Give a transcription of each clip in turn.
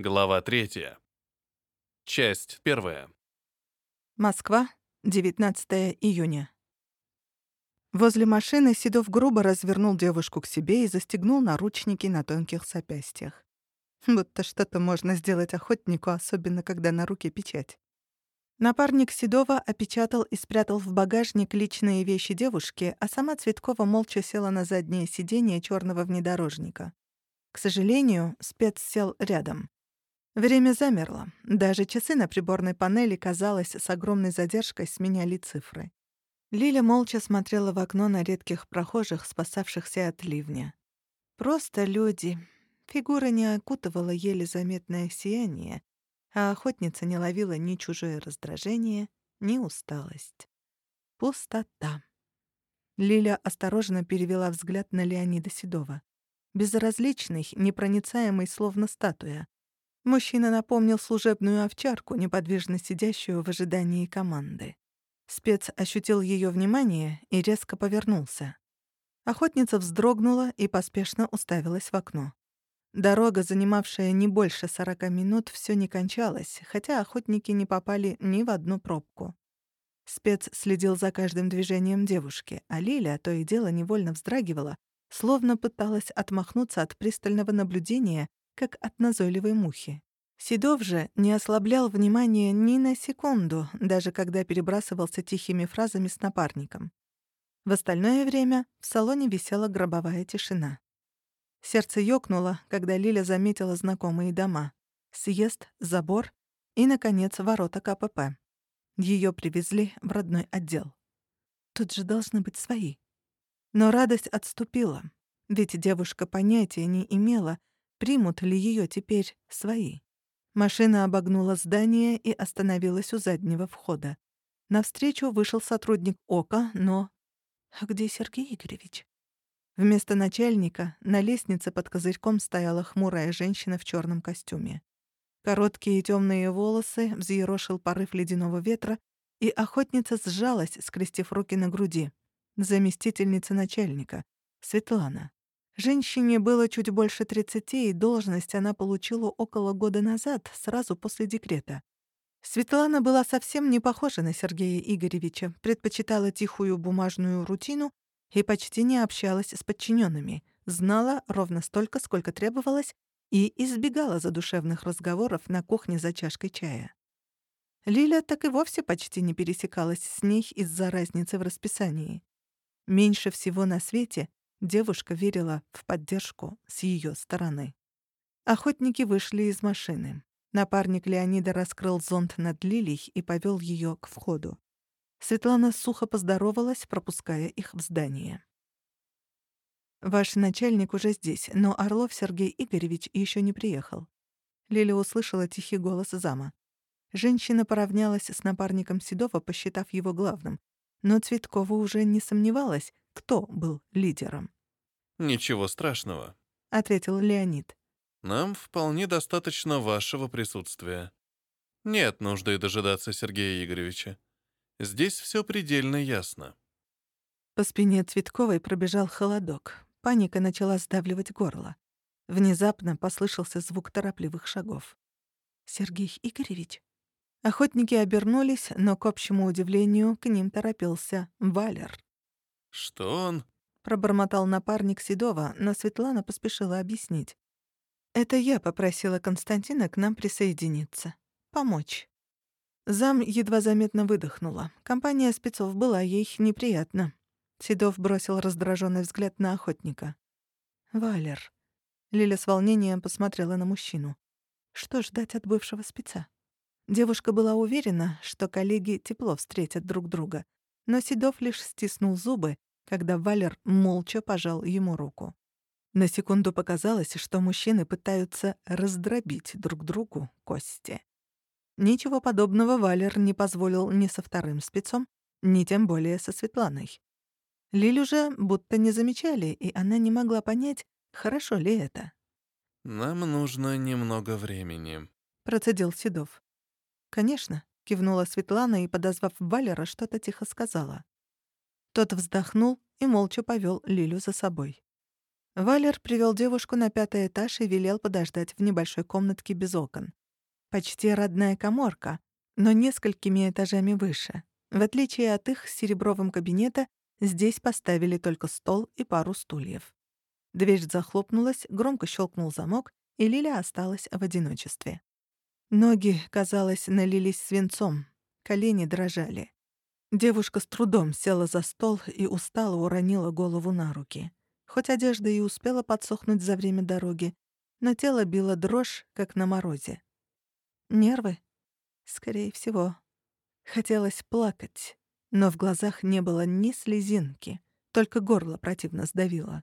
Глава третья. Часть первая. Москва, 19 июня. Возле машины Седов грубо развернул девушку к себе и застегнул наручники на тонких запястьях. Будто что-то можно сделать охотнику, особенно когда на руке печать. Напарник Седова опечатал и спрятал в багажник личные вещи девушки, а сама Цветкова молча села на заднее сиденье черного внедорожника. К сожалению, спец сел рядом. Время замерло. Даже часы на приборной панели, казалось, с огромной задержкой сменяли цифры. Лиля молча смотрела в окно на редких прохожих, спасавшихся от ливня. Просто люди. Фигура не окутывала еле заметное сияние, а охотница не ловила ни чужое раздражение, ни усталость. Пустота. Лиля осторожно перевела взгляд на Леонида Седова. Безразличный, непроницаемый, словно статуя. Мужчина напомнил служебную овчарку, неподвижно сидящую в ожидании команды. Спец ощутил ее внимание и резко повернулся. Охотница вздрогнула и поспешно уставилась в окно. Дорога, занимавшая не больше сорока минут, все не кончалась, хотя охотники не попали ни в одну пробку. Спец следил за каждым движением девушки, а Лиля то и дело невольно вздрагивала, словно пыталась отмахнуться от пристального наблюдения, как от назойливой мухи. Седов же не ослаблял внимания ни на секунду, даже когда перебрасывался тихими фразами с напарником. В остальное время в салоне висела гробовая тишина. Сердце ёкнуло, когда Лиля заметила знакомые дома. Съезд, забор и, наконец, ворота КПП. Её привезли в родной отдел. Тут же должны быть свои. Но радость отступила, ведь девушка понятия не имела, примут ли её теперь свои. Машина обогнула здание и остановилась у заднего входа. Навстречу вышел сотрудник ОКа, но... А где Сергей Игоревич? Вместо начальника на лестнице под козырьком стояла хмурая женщина в черном костюме. Короткие темные волосы взъерошил порыв ледяного ветра, и охотница сжалась, скрестив руки на груди. Заместительница начальника. Светлана. Женщине было чуть больше тридцати, и должность она получила около года назад, сразу после декрета. Светлана была совсем не похожа на Сергея Игоревича, предпочитала тихую бумажную рутину и почти не общалась с подчиненными, знала ровно столько, сколько требовалось, и избегала задушевных разговоров на кухне за чашкой чая. Лиля так и вовсе почти не пересекалась с ней из-за разницы в расписании. Меньше всего на свете девушка верила в поддержку с ее стороны. Охотники вышли из машины. Напарник Леонида раскрыл зонт над Лилей и повел ее к входу. Светлана сухо поздоровалась, пропуская их в здание. «Ваш начальник уже здесь, но Орлов Сергей Игоревич еще не приехал». Лиля услышала тихий голос зама. Женщина поравнялась с напарником Седова, посчитав его главным. Но Цветкова уже не сомневалась, кто был лидером. «Ничего страшного», — ответил Леонид. «Нам вполне достаточно вашего присутствия. Нет нужды дожидаться Сергея Игоревича. Здесь все предельно ясно. По спине Цветковой пробежал холодок. Паника начала сдавливать горло. Внезапно послышался звук торопливых шагов. «Сергей Игоревич?» Охотники обернулись, но, к общему удивлению, к ним торопился Валер. «Что он?» — пробормотал напарник Седова, но Светлана поспешила объяснить. «Это я попросила Константина к нам присоединиться. Помочь». Зам едва заметно выдохнула. Компания спецов была ей неприятна. Седов бросил раздраженный взгляд на охотника. «Валер». Лиля с волнением посмотрела на мужчину. Что ждать от бывшего спеца? Девушка была уверена, что коллеги тепло встретят друг друга, но Седов лишь стиснул зубы, когда Валер молча пожал ему руку. На секунду показалось, что мужчины пытаются раздробить друг другу кости. Ничего подобного Валер не позволил ни со вторым спецом, ни тем более со Светланой. Лилю же будто не замечали, и она не могла понять, хорошо ли это. «Нам нужно немного времени», — процедил Седов. «Конечно», — кивнула Светлана и, подозвав Валера, что-то тихо сказала. Тот вздохнул и молча повел Лилю за собой. Валер привел девушку на пятый этаж и велел подождать в небольшой комнатке без окон. Почти родная коморка, но несколькими этажами выше. В отличие от их серебровым кабинета, здесь поставили только стол и пару стульев. Дверь захлопнулась, громко щелкнул замок, и Лиля осталась в одиночестве. Ноги, казалось, налились свинцом, колени дрожали. Девушка с трудом села за стол и устало уронила голову на руки. Хоть одежда и успела подсохнуть за время дороги, но тело било дрожь, как на морозе. Нервы? Скорее всего. Хотелось плакать, но в глазах не было ни слезинки, только горло противно сдавило.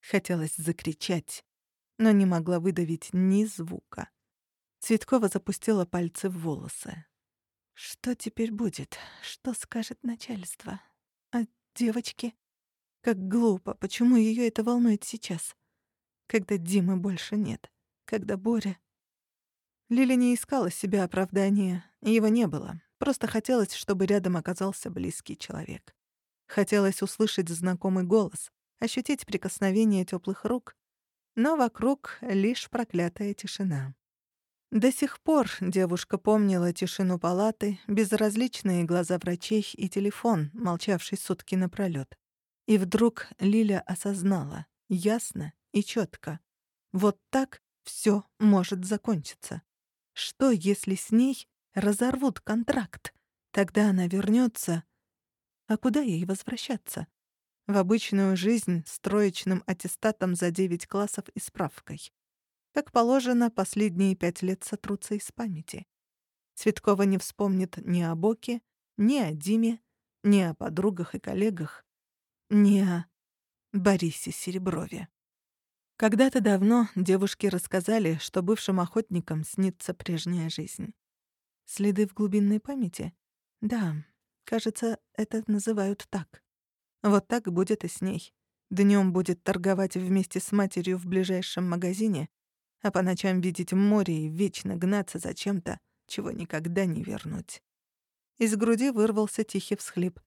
Хотелось закричать, но не могла выдавить ни звука. Цветкова запустила пальцы в волосы. Что теперь будет? Что скажет начальство? А девочки? Как глупо, почему ее это волнует сейчас? Когда Димы больше нет. Когда Боря... Лиля не искала себе оправдания. Его не было. Просто хотелось, чтобы рядом оказался близкий человек. Хотелось услышать знакомый голос, ощутить прикосновение теплых рук, но вокруг лишь проклятая тишина. До сих пор девушка помнила тишину палаты, безразличные глаза врачей и телефон, молчавший сутки напролёт. И вдруг Лиля осознала, ясно и четко. Вот так все может закончиться. Что, если с ней разорвут контракт? Тогда она вернется. А куда ей возвращаться? В обычную жизнь с троечным аттестатом за девять классов и справкой. Как положено, последние пять лет сотрутся из памяти. Цветкова не вспомнит ни о Боке, ни о Диме, ни о подругах и коллегах не о Борисе Сереброве. Когда-то давно девушки рассказали, что бывшим охотникам снится прежняя жизнь. Следы в глубинной памяти? Да, кажется, это называют так. Вот так будет и с ней. Днем будет торговать вместе с матерью в ближайшем магазине, а по ночам видеть море и вечно гнаться за чем-то, чего никогда не вернуть. Из груди вырвался тихий всхлип.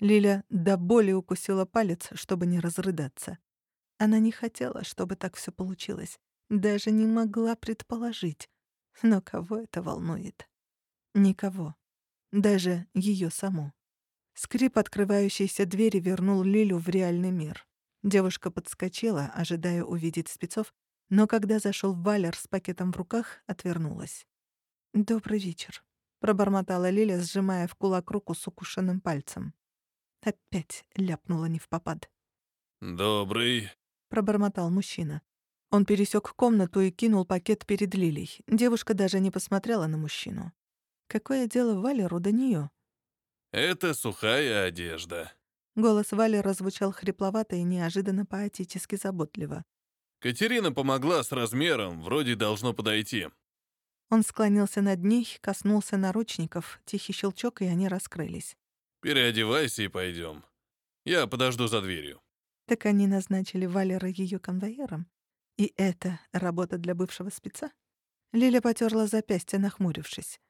Лиля до боли укусила палец, чтобы не разрыдаться. Она не хотела, чтобы так все получилось. Даже не могла предположить. Но кого это волнует? Никого. Даже ее саму. Скрип открывающейся двери вернул Лилю в реальный мир. Девушка подскочила, ожидая увидеть спецов, но когда зашел Валер с пакетом в руках, отвернулась. «Добрый вечер», — пробормотала Лиля, сжимая в кулак руку с укушенным пальцем. Опять ляпнула не в попад. «Добрый», — пробормотал мужчина. Он пересек комнату и кинул пакет перед Лилей. Девушка даже не посмотрела на мужчину. Какое дело Валеру до нее? «Это сухая одежда». Голос Валера звучал хрипловато и неожиданно поэтически заботливо. «Катерина помогла с размером, вроде должно подойти». Он склонился над ней, коснулся наручников, тихий щелчок, и они раскрылись. Переодевайся и пойдем. Я подожду за дверью. Так они назначили Валера ее конвоиром? И это работа для бывшего спеца? Лиля потерла запястье, нахмурившись.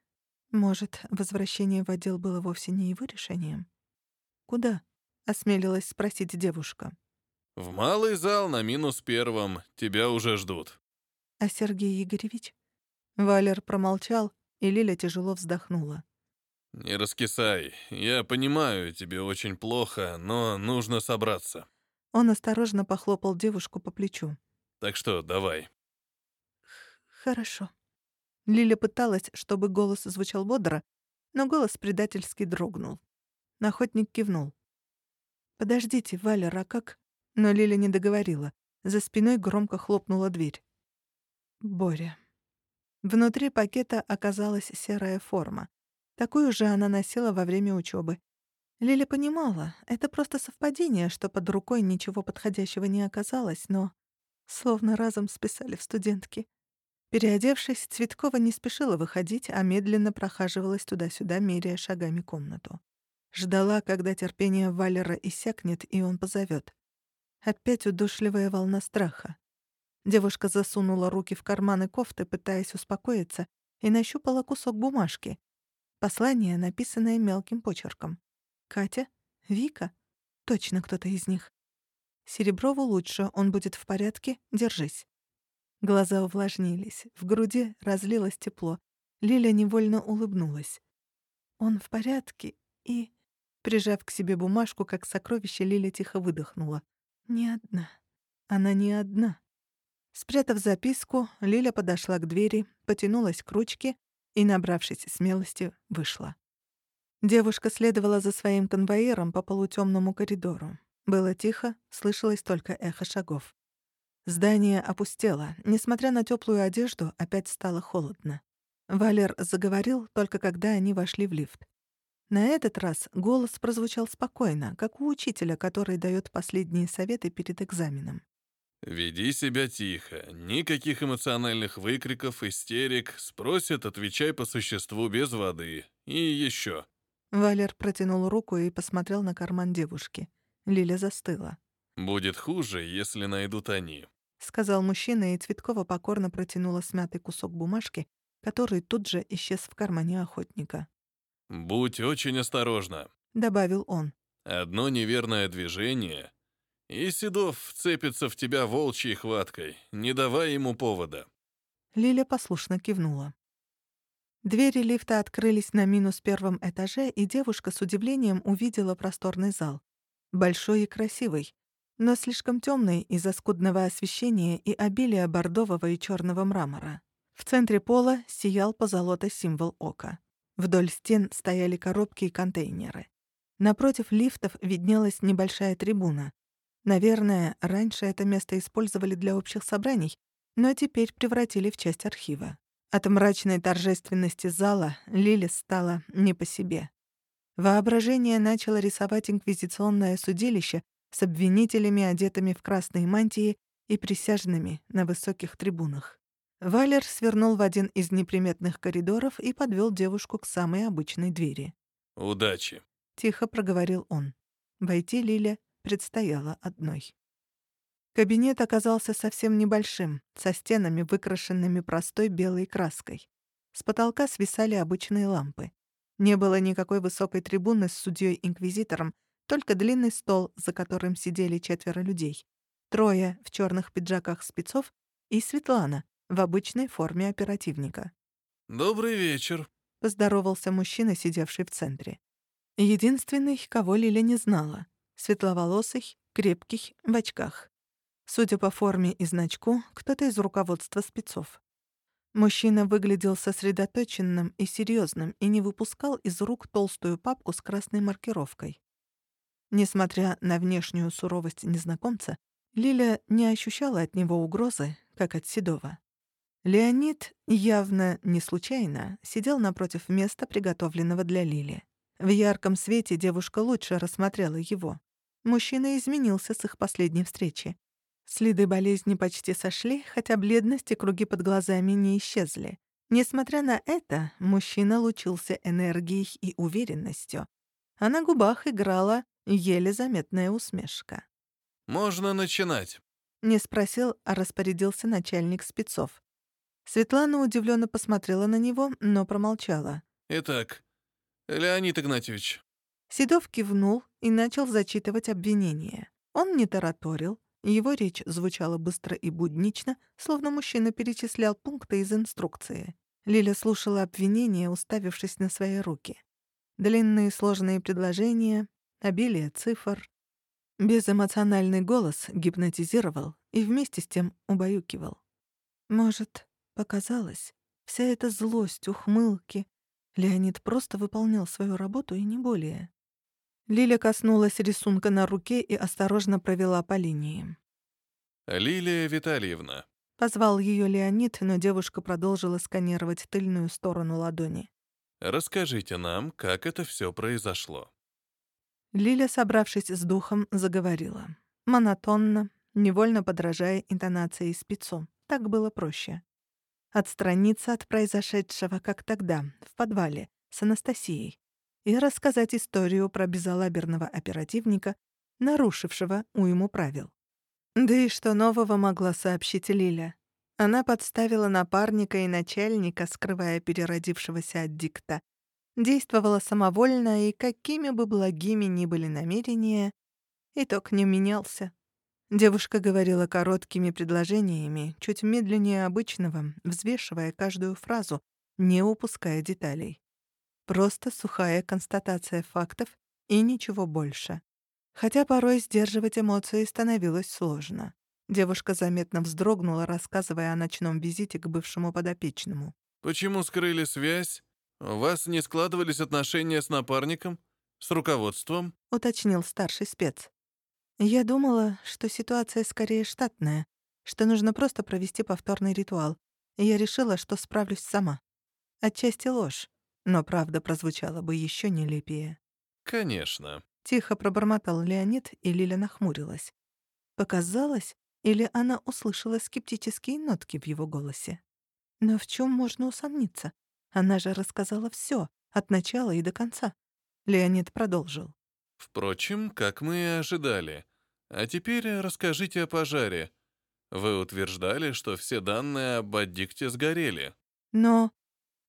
Может, возвращение в отдел было вовсе не его решением? «Куда?» — осмелилась спросить девушка. «В малый зал на минус первом. Тебя уже ждут». «А Сергей Игоревич?» Валер промолчал, и Лиля тяжело вздохнула. «Не раскисай. Я понимаю, тебе очень плохо, но нужно собраться». Он осторожно похлопал девушку по плечу. «Так что, давай». «Хорошо». Лиля пыталась, чтобы голос звучал бодро, но голос предательски дрогнул. Охотник кивнул. «Подождите, Валер, а как?» Но Лиля не договорила. За спиной громко хлопнула дверь. Боря. Внутри пакета оказалась серая форма. Такую же она носила во время учебы. Лиля понимала, это просто совпадение, что под рукой ничего подходящего не оказалось, но словно разом списали в студентки. Переодевшись, Цветкова не спешила выходить, а медленно прохаживалась туда-сюда, меряя шагами комнату. Ждала, когда терпение Валера иссякнет, и он позовет. Опять удушливая волна страха. Девушка засунула руки в карманы кофты, пытаясь успокоиться, и нащупала кусок бумажки. Послание, написанное мелким почерком. Катя? Вика? Точно кто-то из них. Сереброву лучше, он будет в порядке, держись». Глаза увлажнились, в груди разлилось тепло. Лиля невольно улыбнулась. «Он в порядке и...» Прижав к себе бумажку, как сокровище, Лиля тихо выдохнула. «Не одна. Она не одна». Спрятав записку, Лиля подошла к двери, потянулась к ручке и, набравшись смелости, вышла. Девушка следовала за своим конвоиром по полутемному коридору. Было тихо, слышалось только эхо шагов. Здание опустело. Несмотря на теплую одежду, опять стало холодно. Валер заговорил только когда они вошли в лифт. На этот раз голос прозвучал спокойно, как у учителя, который дает последние советы перед экзаменом. «Веди себя тихо, никаких эмоциональных выкриков, истерик, спросят, отвечай по существу без воды. И еще. Валер протянул руку и посмотрел на карман девушки. Лиля застыла. «Будет хуже, если найдут они», — сказал мужчина, и Цветкова покорно протянула смятый кусок бумажки, который тут же исчез в кармане охотника. «Будь очень осторожна», — добавил он. «Одно неверное движение, и Седов вцепится в тебя волчьей хваткой, не давай ему повода». Лиля послушно кивнула. Двери лифта открылись на минус первом этаже, и девушка с удивлением увидела просторный зал. Большой и красивый, но слишком темный из-за скудного освещения и обилия бордового и черного мрамора. В центре пола сиял позолота символ ока. Вдоль стен стояли коробки и контейнеры. Напротив лифтов виднелась небольшая трибуна. Наверное, раньше это место использовали для общих собраний, но теперь превратили в часть архива. От мрачной торжественности зала Лили стала не по себе. Воображение начало рисовать инквизиционное судилище с обвинителями, одетыми в красные мантии, и присяжными на высоких трибунах. Валер свернул в один из неприметных коридоров и подвел девушку к самой обычной двери. «Удачи», — тихо проговорил он. Войти Лиле предстояло одной. Кабинет оказался совсем небольшим, со стенами, выкрашенными простой белой краской. С потолка свисали обычные лампы. Не было никакой высокой трибуны с судьей-инквизитором, только длинный стол, за которым сидели четверо людей. Трое в черных пиджаках спецов и Светлана, в обычной форме оперативника. «Добрый вечер», — поздоровался мужчина, сидевший в центре. Единственный, кого Лиля не знала. Светловолосый, крепкий, в очках. Судя по форме и значку, кто-то из руководства спецов. Мужчина выглядел сосредоточенным и серьезным и не выпускал из рук толстую папку с красной маркировкой. Несмотря на внешнюю суровость незнакомца, Лиля не ощущала от него угрозы, как от Седова. Леонид, явно не случайно, сидел напротив места, приготовленного для Лили. В ярком свете девушка лучше рассмотрела его. Мужчина изменился с их последней встречи. Следы болезни почти сошли, хотя бледность и круги под глазами не исчезли. Несмотря на это, мужчина лучился энергией и уверенностью, а на губах играла еле заметная усмешка. «Можно начинать», — не спросил, а распорядился начальник спецов. Светлана удивленно посмотрела на него, но промолчала. «Итак, Леонид Игнатьевич». Седов кивнул и начал зачитывать обвинения. Он не тараторил, его речь звучала быстро и буднично, словно мужчина перечислял пункты из инструкции. Лиля слушала обвинения, уставившись на свои руки. Длинные сложные предложения, обилие цифр. Безэмоциональный голос гипнотизировал и вместе с тем убаюкивал. Может, Показалось, вся эта злость, ухмылки. Леонид просто выполнял свою работу и не более. Лиля коснулась рисунка на руке и осторожно провела по линии. «Лилия Витальевна», — позвал ее Леонид, но девушка продолжила сканировать тыльную сторону ладони. «Расскажите нам, как это все произошло». Лиля, собравшись с духом, заговорила. Монотонно, невольно подражая интонации спецу. Так было проще отстраниться от произошедшего, как тогда, в подвале, с Анастасией, и рассказать историю про безалаберного оперативника, нарушившего уйму правил. Да и что нового могла сообщить Лиля? Она подставила напарника и начальника, скрывая переродившегося от дикта. Действовала самовольно, и какими бы благими ни были намерения, итог не менялся. Девушка говорила короткими предложениями, чуть медленнее обычного, взвешивая каждую фразу, не упуская деталей. Просто сухая констатация фактов и ничего больше. Хотя порой сдерживать эмоции становилось сложно. Девушка заметно вздрогнула, рассказывая о ночном визите к бывшему подопечному. «Почему скрыли связь? У вас не складывались отношения с напарником? С руководством?» — уточнил старший спец. Я думала, что ситуация скорее штатная, что нужно просто провести повторный ритуал, я решила, что справлюсь сама. Отчасти ложь, но правда прозвучала бы еще нелепее. «Конечно», — тихо пробормотал Леонид, и Лиля нахмурилась. Показалось, или она услышала скептические нотки в его голосе. Но в чем можно усомниться? Она же рассказала все, от начала и до конца. Леонид продолжил. «Впрочем, как мы и ожидали. А теперь расскажите о пожаре. Вы утверждали, что все данные об аддикте сгорели». «Но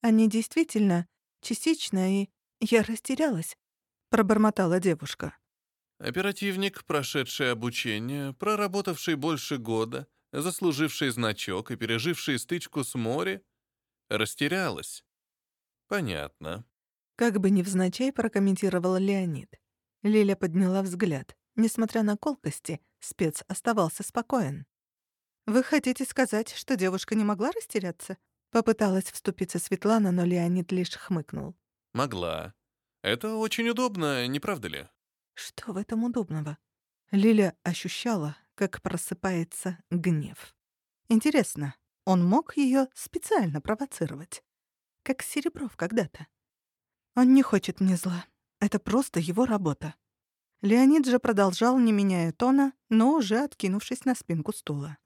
они действительно частично, и я растерялась», — пробормотала девушка. Оперативник, прошедший обучение, проработавший больше года, заслуживший значок и переживший стычку с море, растерялась. Понятно. Как бы невзначай прокомментировал Леонид. Лиля подняла взгляд. Несмотря на колкости, спец оставался спокоен. «Вы хотите сказать, что девушка не могла растеряться?» Попыталась вступиться Светлана, но Леонид лишь хмыкнул. «Могла. Это очень удобно, не правда ли?» Что в этом удобного? Лиля ощущала, как просыпается гнев. Интересно, он мог ее специально провоцировать? Как Серебров когда-то. Он не хочет мне зла. Это просто его работа. Леонид же продолжал, не меняя тона, но уже откинувшись на спинку стула.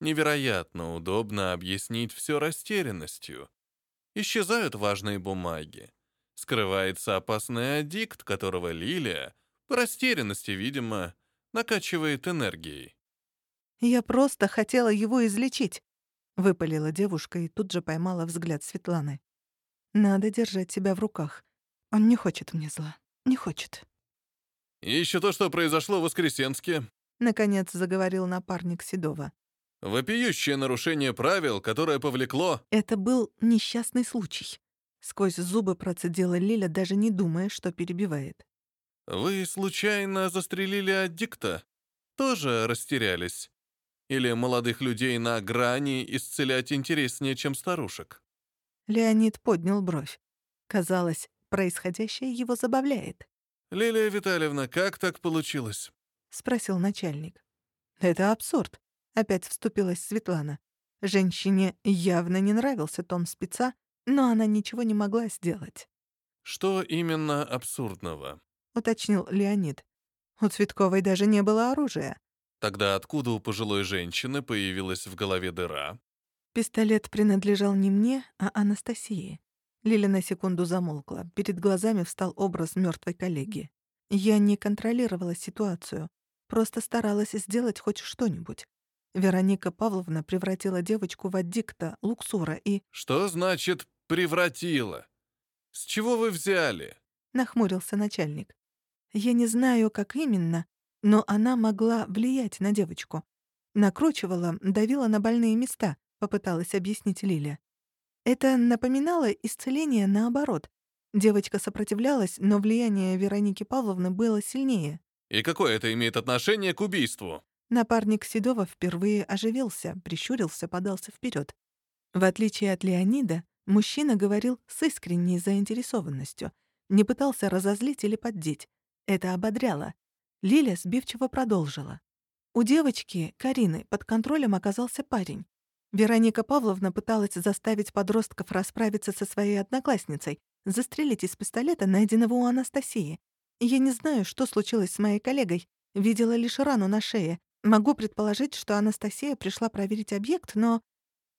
Невероятно удобно объяснить все растерянностью. Исчезают важные бумаги. Скрывается опасный аддикт, которого Лилия — по растерянности, видимо, накачивает энергией. «Я просто хотела его излечить», — выпалила девушка и тут же поймала взгляд Светланы. «Надо держать себя в руках. Он не хочет мне зла. Не хочет». «И еще то, что произошло в Воскресенске», — наконец заговорил напарник Седова. «Вопиющее нарушение правил, которое повлекло...» Это был несчастный случай. Сквозь зубы процедила Лиля, даже не думая, что перебивает. Вы случайно застрелили аддикта? Тоже растерялись? Или молодых людей на грани исцелять интереснее, чем старушек? Леонид поднял бровь. Казалось, происходящее его забавляет. «Лилия Витальевна, как так получилось?» — спросил начальник. «Это абсурд», — опять вступилась Светлана. Женщине явно не нравился тон спеца, но она ничего не могла сделать. «Что именно абсурдного?» уточнил Леонид. У Цветковой даже не было оружия. Тогда откуда у пожилой женщины появилась в голове дыра? Пистолет принадлежал не мне, а Анастасии. Лиля на секунду замолкла. Перед глазами встал образ мертвой коллеги. Я не контролировала ситуацию, просто старалась сделать хоть что-нибудь. Вероника Павловна превратила девочку в аддикта, луксура и... «Что значит «превратила»? С чего вы взяли?» — нахмурился начальник. Я не знаю, как именно, но она могла влиять на девочку. Накручивала, давила на больные места, попыталась объяснить Лиля. Это напоминало исцеление наоборот. Девочка сопротивлялась, но влияние Вероники Павловны было сильнее. «И какое это имеет отношение к убийству?» Напарник Седова впервые оживился, прищурился, подался вперед. В отличие от Леонида, мужчина говорил с искренней заинтересованностью, не пытался разозлить или поддеть. Это ободряло. Лиля сбивчиво продолжила. У девочки, Карины, под контролем оказался парень. Вероника Павловна пыталась заставить подростков расправиться со своей одноклассницей, застрелить из пистолета, найденного у Анастасии. Я не знаю, что случилось с моей коллегой, видела лишь рану на шее. Могу предположить, что Анастасия пришла проверить объект, но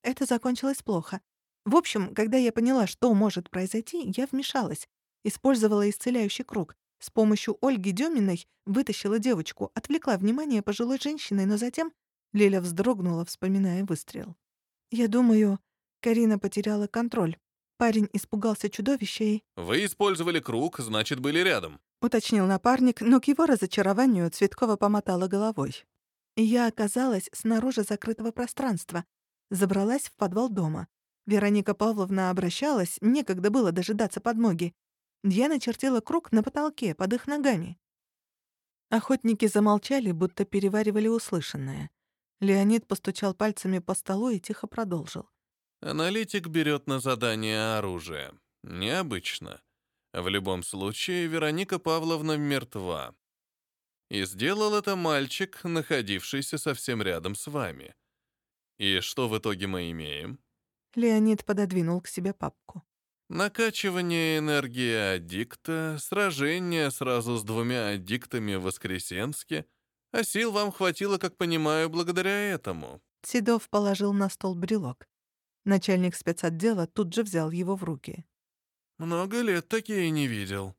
это закончилось плохо. В общем, когда я поняла, что может произойти, я вмешалась, использовала исцеляющий круг. С помощью Ольги Деминой вытащила девочку, отвлекла внимание пожилой женщины, но затем Лиля вздрогнула, вспоминая выстрел. «Я думаю, Карина потеряла контроль. Парень испугался чудовища и...» «Вы использовали круг, значит, были рядом», — уточнил напарник, но к его разочарованию Цветкова помотала головой. Я оказалась снаружи закрытого пространства, забралась в подвал дома. Вероника Павловна обращалась, некогда было дожидаться подмоги. Я начертила круг на потолке под их ногами. Охотники замолчали, будто переваривали услышанное. Леонид постучал пальцами по столу и тихо продолжил. Аналитик берет на задание оружие. Необычно. В любом случае, Вероника Павловна мертва. И сделал это мальчик, находившийся совсем рядом с вами. И что в итоге мы имеем? Леонид пододвинул к себе папку. Накачивание энергии аддикта, сражение сразу с двумя аддиктами в Воскресенске, а сил вам хватило, как понимаю, благодаря этому. Седов положил на стол брелок. Начальник спецотдела тут же взял его в руки. «Много лет такие не видел.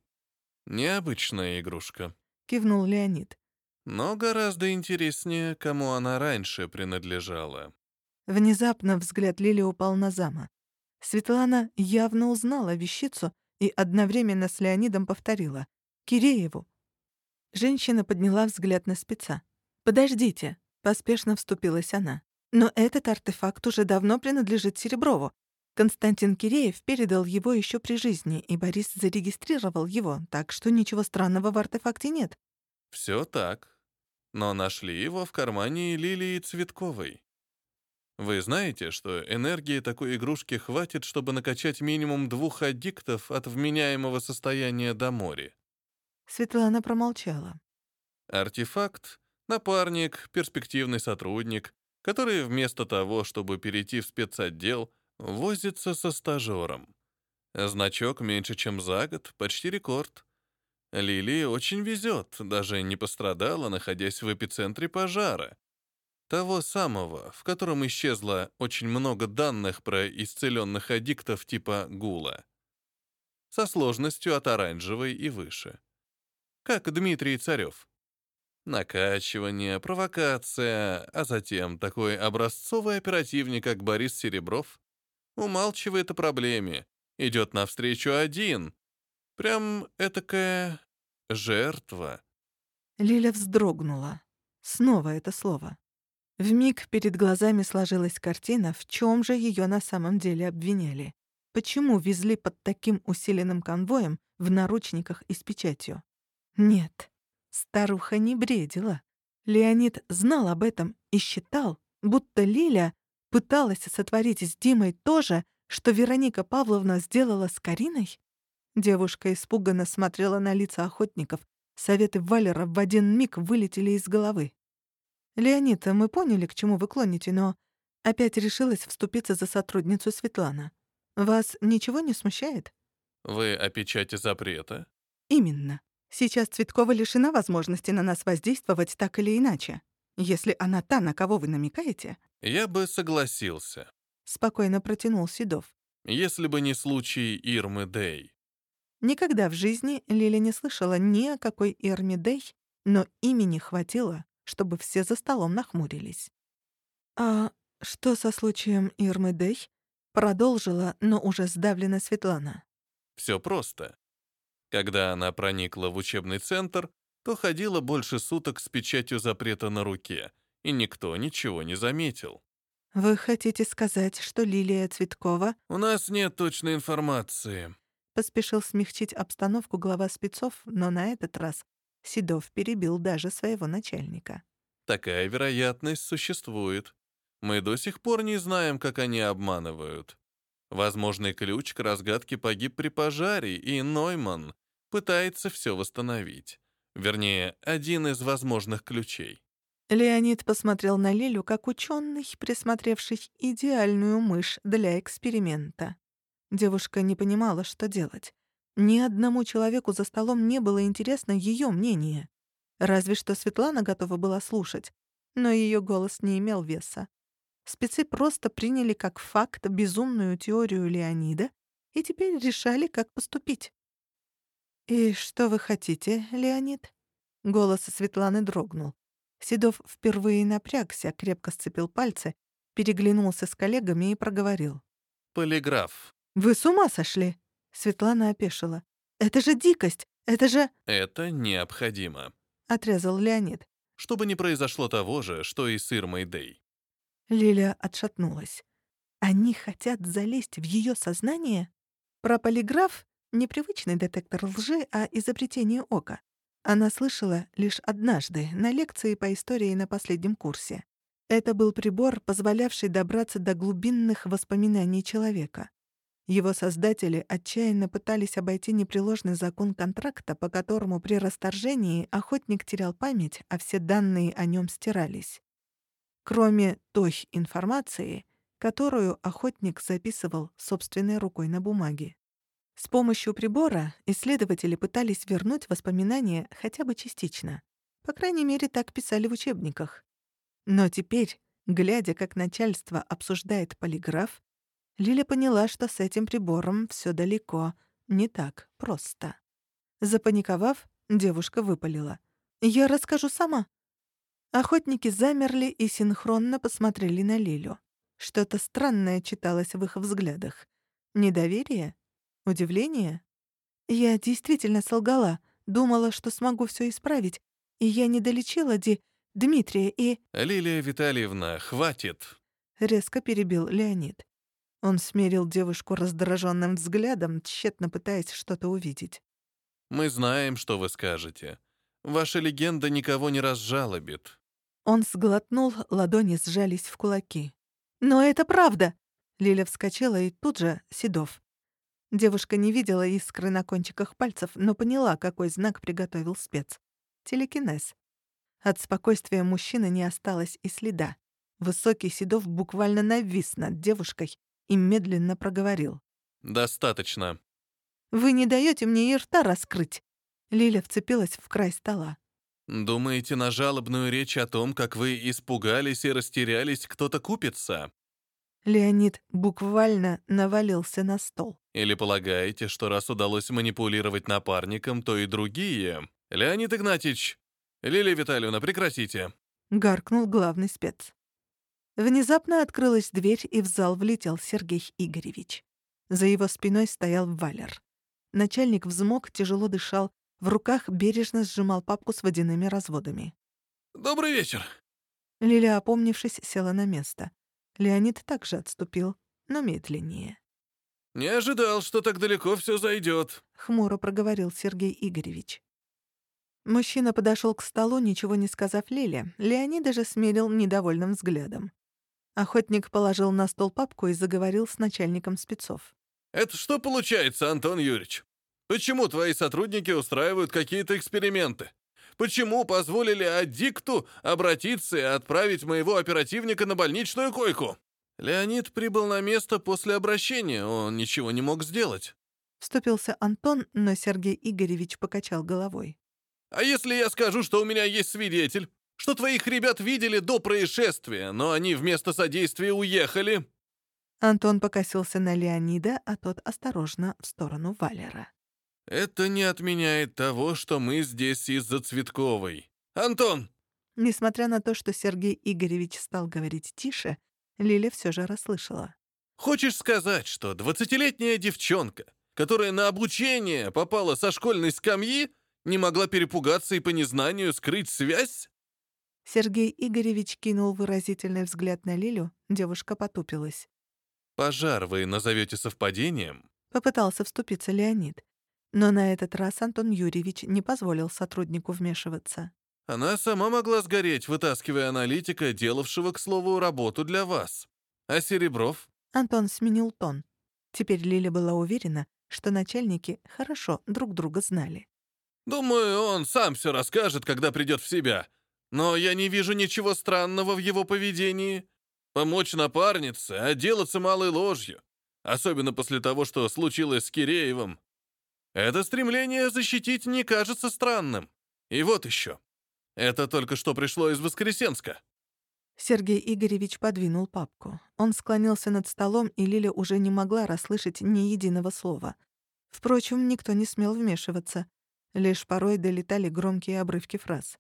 Необычная игрушка», — кивнул Леонид. «Но гораздо интереснее, кому она раньше принадлежала». Внезапно взгляд Лили упал на зама. Светлана явно узнала вещицу и одновременно с Леонидом повторила «Кирееву». Женщина подняла взгляд на спеца. «Подождите», — поспешно вступилась она. «Но этот артефакт уже давно принадлежит Сереброву. Константин Киреев передал его еще при жизни, и Борис зарегистрировал его, так что ничего странного в артефакте нет». «Все так. Но нашли его в кармане Лилии Цветковой. Вы знаете, что энергии такой игрушки хватит, чтобы накачать минимум двух аддиктов от вменяемого состояния до моря? Светлана промолчала. Артефакт — напарник, перспективный сотрудник, который вместо того, чтобы перейти в спецотдел, возится со стажером. Значок меньше, чем за год, почти рекорд. Лилии очень везет, даже не пострадала, находясь в эпицентре пожара. Того самого, в котором исчезло очень много данных про исцеленных аддиктов типа гула. Со сложностью от оранжевой и выше. Как Дмитрий Царев. Накачивание, провокация, а затем такой образцовый оперативник, как Борис Серебров, умалчивает о проблеме, идет навстречу один. Прям этакая жертва. Лиля вздрогнула. Снова это слово. В миг перед глазами сложилась картина, в чем же ее на самом деле обвиняли. Почему везли под таким усиленным конвоем в наручниках и с печатью? Нет, старуха не бредила. Леонид знал об этом и считал, будто Лиля пыталась сотворить с Димой то же, что Вероника Павловна сделала с Кариной? Девушка испуганно смотрела на лица охотников. Советы Валера в один миг вылетели из головы. «Леонид, мы поняли, к чему вы клоните, но...» Опять решилась вступиться за сотрудницу Светлана. «Вас ничего не смущает?» «Вы о печати запрета?» «Именно. Сейчас Цветкова лишена возможности на нас воздействовать так или иначе. Если она та, на кого вы намекаете...» «Я бы согласился», — спокойно протянул Седов. «Если бы не случай Ирмы Дэй». Никогда в жизни Лиля не слышала ни о какой Ирме Дэй, но имени хватило, чтобы все за столом нахмурились. «А что со случаем Ирмы Дэй?» — продолжила, но уже сдавлена Светлана. Все просто. Когда она проникла в учебный центр, то ходила больше суток с печатью запрета на руке, и никто ничего не заметил. «Вы хотите сказать, что Лилия Цветкова...» «У нас нет точной информации», — поспешил смягчить обстановку глава спецов, но на этот раз Седов перебил даже своего начальника. Такая вероятность существует. Мы до сих пор не знаем, как они обманывают. Возможный ключ к разгадке погиб при пожаре, и Нойман пытается все восстановить. Вернее, один из возможных ключей. Леонид посмотрел на Лилю как ученый, присмотревший идеальную мышь для эксперимента. Девушка не понимала, что делать. Ни одному человеку за столом не было интересно ее мнение. Разве что Светлана готова была слушать, но ее голос не имел веса. Спецы просто приняли как факт безумную теорию Леонида и теперь решали, как поступить. «И что вы хотите, Леонид?» Голос Светланы дрогнул. Седов впервые напрягся, крепко сцепил пальцы, переглянулся с коллегами и проговорил. «Полиграф». «Вы с ума сошли?» Светлана опешила. «Это же дикость! Это же...» «Это необходимо», — отрезал Леонид. чтобы не произошло того же, что и с Ирмой Дэй. Лиля отшатнулась. Они хотят залезть в ее сознание? Про полиграф — непривычный детектор лжи, а изобретение ока. Она слышала лишь однажды на лекции по истории на последнем курсе. Это был прибор, позволявший добраться до глубинных воспоминаний человека. Его создатели отчаянно пытались обойти непреложный закон контракта, по которому при расторжении охотник терял память, а все данные о нем стирались. Кроме той информации, которую охотник записывал собственной рукой на бумаге. С помощью прибора исследователи пытались вернуть воспоминания хотя бы частично. По крайней мере, так писали в учебниках. Но теперь, глядя, как начальство обсуждает полиграф, Лиля поняла, что с этим прибором все далеко не так просто. Запаниковав, девушка выпалила. «Я расскажу сама». Охотники замерли и синхронно посмотрели на Лилю. Что-то странное читалось в их взглядах. Недоверие? Удивление? Я действительно солгала, думала, что смогу все исправить, и я не долечила Ди... Дмитрия и... «Лилия Витальевна, хватит!» — резко перебил Леонид. Он смерил девушку раздраженным взглядом, тщетно пытаясь что-то увидеть. «Мы знаем, что вы скажете. Ваша легенда никого не разжалобит». Он сглотнул, ладони сжались в кулаки. «Но это правда!» Лиля вскочила и тут же Седов. Девушка не видела искры на кончиках пальцев, но поняла, какой знак приготовил спец. Телекинез. От спокойствия мужчины не осталось и следа. Высокий Седов буквально навис над девушкой, и медленно проговорил. «Достаточно». «Вы не даете мне и рта раскрыть!» Лиля вцепилась в край стола. «Думаете, на жалобную речь о том, как вы испугались и растерялись, кто-то купится?» Леонид буквально навалился на стол. «Или полагаете, что раз удалось манипулировать напарником, то и другие? Леонид Игнатьевич, Лилия Витальевна, прекратите!» — гаркнул главный спец. Внезапно открылась дверь, и в зал влетел Сергей Игоревич. За его спиной стоял Валер. Начальник взмок, тяжело дышал, в руках бережно сжимал папку с водяными разводами. «Добрый вечер!» Лиля, опомнившись, села на место. Леонид также отступил, но медленнее. «Не ожидал, что так далеко все зайдет», — хмуро проговорил Сергей Игоревич. Мужчина подошел к столу, ничего не сказав Лиле. Леонид даже смерил недовольным взглядом. Охотник положил на стол папку и заговорил с начальником спецов. «Это что получается, Антон Юрьевич? Почему твои сотрудники устраивают какие-то эксперименты? Почему позволили Аддикту обратиться и отправить моего оперативника на больничную койку?» Леонид прибыл на место после обращения, он ничего не мог сделать. Вступился Антон, но Сергей Игоревич покачал головой. «А если я скажу, что у меня есть свидетель? что твоих ребят видели до происшествия, но они вместо содействия уехали». Антон покосился на Леонида, а тот осторожно в сторону Валера. «Это не отменяет того, что мы здесь из-за Цветковой. Антон!» Несмотря на то, что Сергей Игоревич стал говорить тише, Лиля все же расслышала. «Хочешь сказать, что двадцатилетняя девчонка, которая на обучение попала со школьной скамьи, не могла перепугаться и по незнанию скрыть связь?» Сергей Игоревич кинул выразительный взгляд на Лилю, девушка потупилась. «Пожар вы назовете совпадением?» Попытался вступиться Леонид. Но на этот раз Антон Юрьевич не позволил сотруднику вмешиваться. «Она сама могла сгореть, вытаскивая аналитика, делавшего, к слову, работу для вас. А Серебров?» Антон сменил тон. Теперь Лиля была уверена, что начальники хорошо друг друга знали. «Думаю, он сам все расскажет, когда придет в себя. Но я не вижу ничего странного в его поведении. Помочь напарнице, отделаться малой ложью. Особенно после того, что случилось с Киреевым. Это стремление защитить не кажется странным. И вот еще. Это только что пришло из Воскресенска. Сергей Игоревич подвинул папку. Он склонился над столом, и Лиля уже не могла расслышать ни единого слова. Впрочем, никто не смел вмешиваться. Лишь порой долетали громкие обрывки фраз.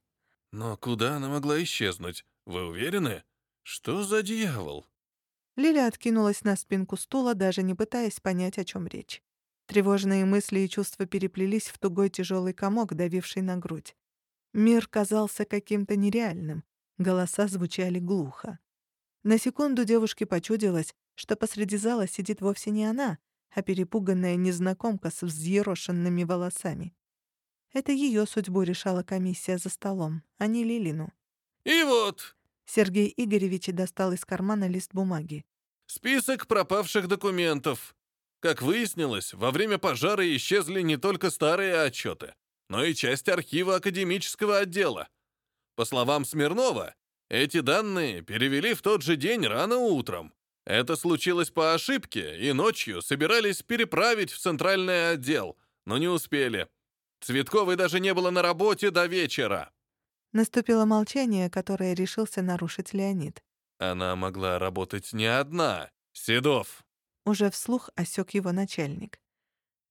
Но куда она могла исчезнуть? Вы уверены? Что за дьявол? Лиля откинулась на спинку стула, даже не пытаясь понять, о чем речь. Тревожные мысли и чувства переплелись в тугой тяжелый комок, давивший на грудь. Мир казался каким-то нереальным, голоса звучали глухо. На секунду девушке почудилось, что посреди зала сидит вовсе не она, а перепуганная незнакомка с взъерошенными волосами. Это ее судьбу решала комиссия за столом, а не Лилину. «И вот!» Сергей Игоревич достал из кармана лист бумаги. «Список пропавших документов. Как выяснилось, во время пожара исчезли не только старые отчеты, но и часть архива академического отдела. По словам Смирнова, эти данные перевели в тот же день рано утром. Это случилось по ошибке, и ночью собирались переправить в центральный отдел, но не успели. Цветковой даже не было на работе до вечера. Наступило молчание, которое решился нарушить Леонид. Она могла работать не одна. Седов. Уже вслух осек его начальник.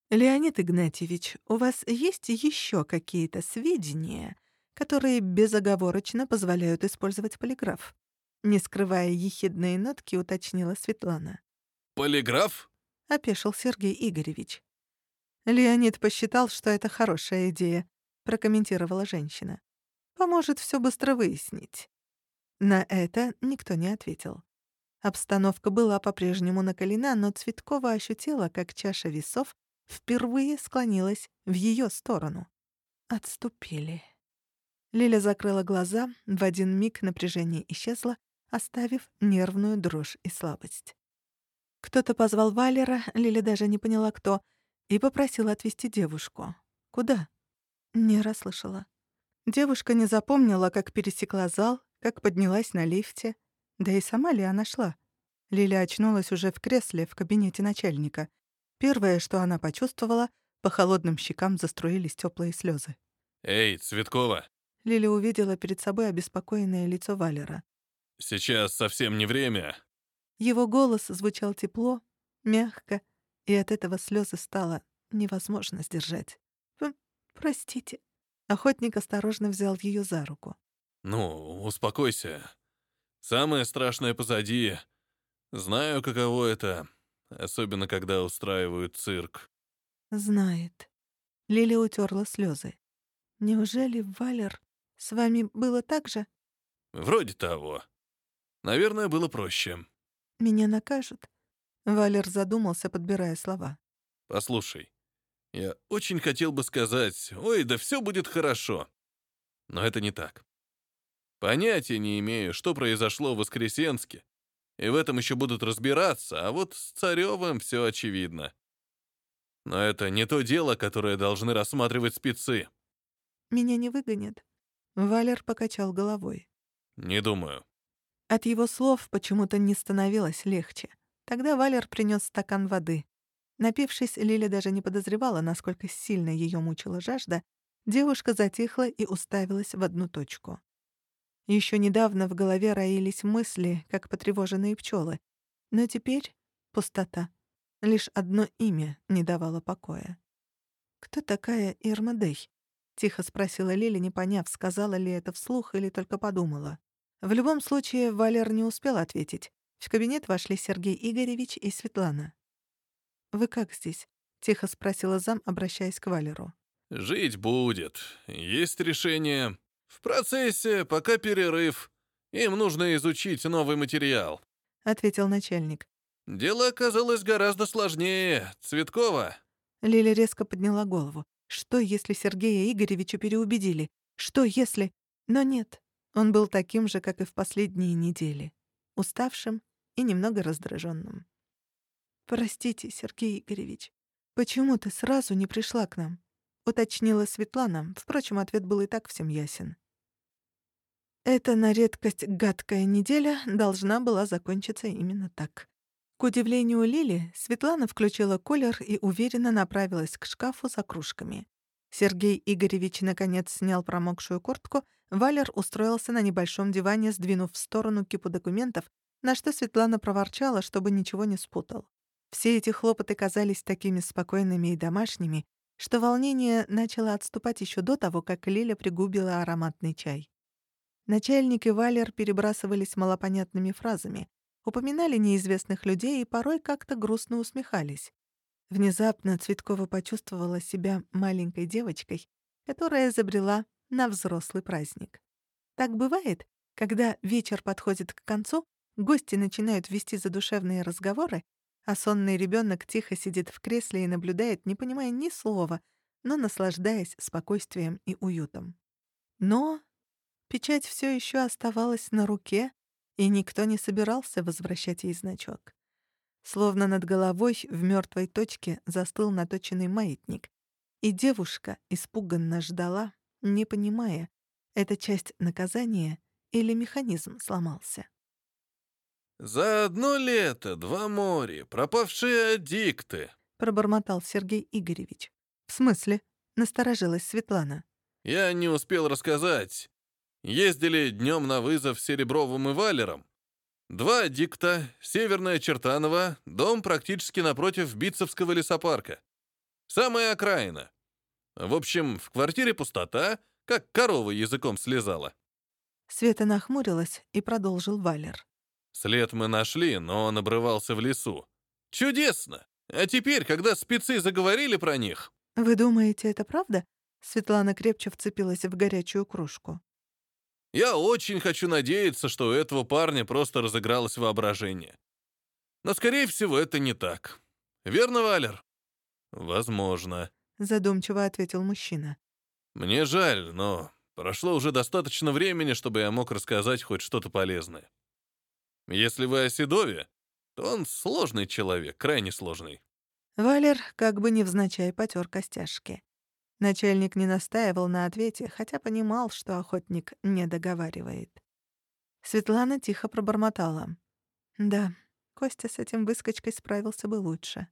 «Леонид Игнатьевич, у вас есть еще какие-то сведения, которые безоговорочно позволяют использовать полиграф?» Не скрывая ехидные нотки, уточнила Светлана. «Полиграф?» — опешил Сергей Игоревич. Леонид посчитал, что это хорошая идея, прокомментировала женщина. Поможет все быстро выяснить. На это никто не ответил. Обстановка была по-прежнему накалена, но Цветкова ощутила, как чаша весов впервые склонилась в ее сторону. Отступили. Лиля закрыла глаза, в один миг напряжение исчезло, оставив нервную дрожь и слабость. Кто-то позвал Валера, Лиля даже не поняла, кто, и попросила отвезти девушку. Куда? Не расслышала. Девушка не запомнила, как пересекла зал, как поднялась на лифте. Да и сама ли она шла? Лиля очнулась уже в кресле в кабинете начальника. Первое, что она почувствовала, по холодным щекам заструились теплые слезы. «Эй, Цветкова!» Лиля увидела перед собой обеспокоенное лицо Валера. «Сейчас совсем не время». Его голос звучал тепло, мягко, и от этого слезы стало невозможно сдержать. «Простите». Охотник осторожно взял ее за руку. «Ну, успокойся. Самое страшное позади. Знаю, каково это, особенно когда устраивают цирк». «Знает». Лили утерла слезы. «Неужели, Валер, с вами было так же?» «Вроде того. Наверное, было проще». «Меня накажут?» Валер задумался, подбирая слова. «Послушай, я очень хотел бы сказать, ой, да все будет хорошо. Но это не так. Понятия не имею, что произошло в Воскресенске. И в этом еще будут разбираться, а вот с Царевым все очевидно. Но это не то дело, которое должны рассматривать спецы. «Меня не выгонят?» Валер покачал головой. «Не думаю». От его слов почему-то не становилось легче. Тогда Валер принес стакан воды. Напившись, Лиля даже не подозревала, насколько сильно ее мучила жажда. Девушка затихла и уставилась в одну точку. Еще недавно в голове роились мысли, как потревоженные пчелы, но теперь пустота. Лишь одно имя не давало покоя. «Кто такая Ирма Дэй?» — тихо спросила Лили, не поняв, сказала ли это вслух или только подумала. В любом случае, Валер не успел ответить. В кабинет вошли Сергей Игоревич и Светлана. «Вы как здесь?» — тихо спросила зам, обращаясь к Валеру. «Жить будет. Есть решение. В процессе, пока перерыв. Им нужно изучить новый материал», — ответил начальник. «Дело оказалось гораздо сложнее. Цветкова». Лиля резко подняла голову. Что, если Сергея Игоревича переубедили? Что, если... Но нет. Он был таким же, как и в последние недели. Уставшим и немного раздраженным. «Простите, Сергей Игоревич, почему ты сразу не пришла к нам?» — уточнила Светлана. Впрочем, ответ был и так всем ясен. Эта на редкость гадкая неделя должна была закончиться именно так. К удивлению Лили, Светлана включила колер и уверенно направилась к шкафу за кружками. Сергей Игоревич наконец снял промокшую куртку, Валер устроился на небольшом диване, сдвинув в сторону кипу документов, на что Светлана проворчала, чтобы ничего не спутал. Все эти хлопоты казались такими спокойными и домашними, что волнение начало отступать еще до того, как Лиля пригубила ароматный чай. Начальник и Валер перебрасывались малопонятными фразами, упоминали неизвестных людей и порой как-то грустно усмехались. Внезапно Цветкова почувствовала себя маленькой девочкой, которая забрела на взрослый праздник. Так бывает, когда вечер подходит к концу, гости начинают вести задушевные разговоры, а сонный ребенок тихо сидит в кресле и наблюдает, не понимая ни слова, но наслаждаясь спокойствием и уютом. Но печать все еще оставалась на руке, и никто не собирался возвращать ей значок. Словно над головой в мертвой точке застыл наточенный маятник, и девушка испуганно ждала, не понимая, это часть наказания или механизм сломался. «За одно лето два моря, пропавшие аддикты», — пробормотал Сергей Игоревич. «В смысле?» — насторожилась Светлана. «Я не успел рассказать. Ездили днем на вызов Серебровым и Валером. Два аддикта, Северная Чертанова, дом практически напротив Битцевского лесопарка. Самая окраина. В общем, в квартире пустота, как корова языком слезала. Света нахмурилась и продолжил Валер. След мы нашли, но он обрывался в лесу. Чудесно! А теперь, когда спецы заговорили про них... Вы думаете, это правда? Светлана крепче вцепилась в горячую кружку. Я очень хочу надеяться, что у этого парня просто разыгралось воображение. Но, скорее всего, это не так. Верно, Валер? Возможно. Задумчиво ответил мужчина. Мне жаль, но прошло уже достаточно времени, чтобы я мог рассказать хоть что-то полезное. Если вы о Седове, то он сложный человек, крайне сложный. Валер как бы невзначай потер костяшки. Начальник не настаивал на ответе, хотя понимал, что охотник не договаривает. Светлана тихо пробормотала. «Да, Костя с этим выскочкой справился бы лучше.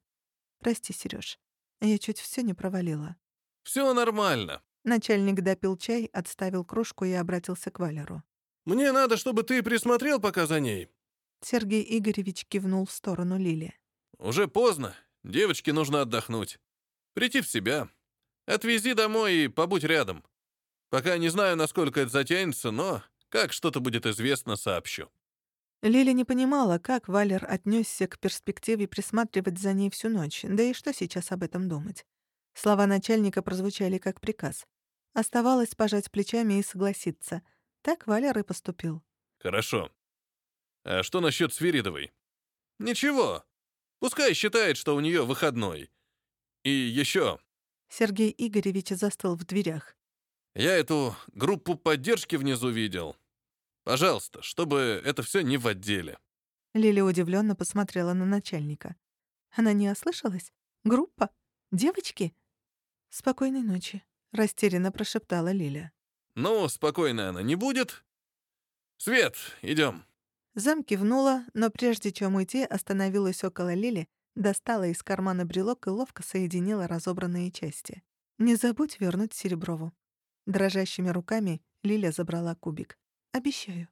Прости, Серёж, я чуть всё не провалила». «Всё нормально». Начальник допил чай, отставил кружку и обратился к Валеру. «Мне надо, чтобы ты присмотрел пока за ней. Сергей Игоревич кивнул в сторону Лили. «Уже поздно. Девочке нужно отдохнуть. Прийти в себя. Отвези домой и побудь рядом. Пока не знаю, насколько это затянется, но как что-то будет известно, сообщу». Лили не понимала, как Валер отнесся к перспективе присматривать за ней всю ночь, да и что сейчас об этом думать. Слова начальника прозвучали как приказ. Оставалось пожать плечами и согласиться. Так Валер и поступил. «Хорошо. А что насчет Свиридовой? Ничего. Пускай считает, что у нее выходной. И еще. Сергей Игоревич застыл в дверях. Я эту группу поддержки внизу видел. Пожалуйста, чтобы это все не в отделе. Лили удивленно посмотрела на начальника. Она не ослышалась? Группа? Девочки? Спокойной ночи, растерянно прошептала Лиля. Ну, спокойно она не будет. Свет, идем. Зам кивнула, но прежде чем уйти, остановилась около Лили, достала из кармана брелок и ловко соединила разобранные части. «Не забудь вернуть Сереброву». Дрожащими руками Лиля забрала кубик. «Обещаю».